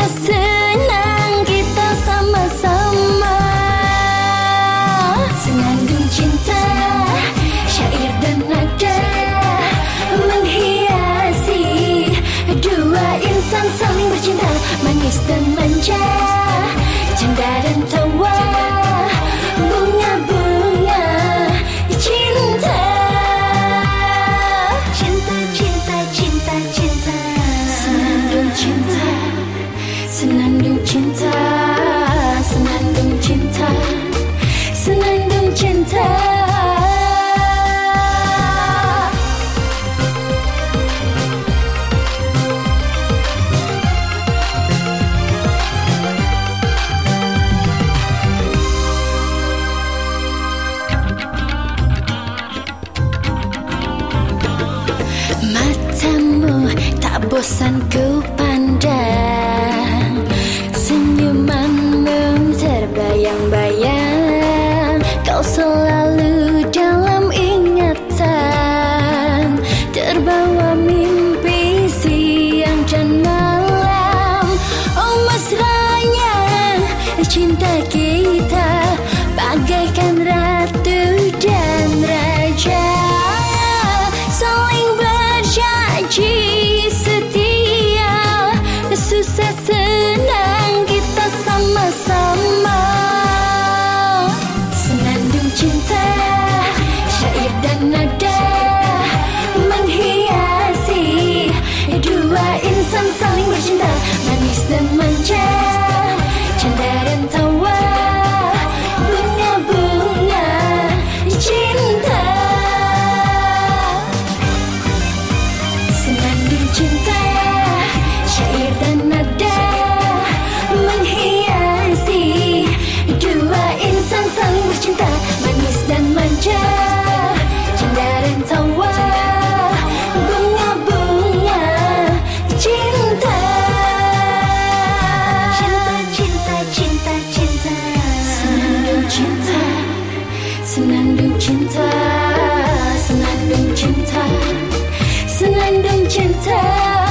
senang kita sama-sama. Senandung cinta Syair dan nada Menghiasi Dua insan saling bercinta Manis dan tak bosan ku pandang Senyumanmu terbayang-bayang. Kau selalu dalam ingatan. Terbawa mimpi siang dan malam. Oh mesranya cinta kita Senandung cinta Senandung cinta Senandung cinta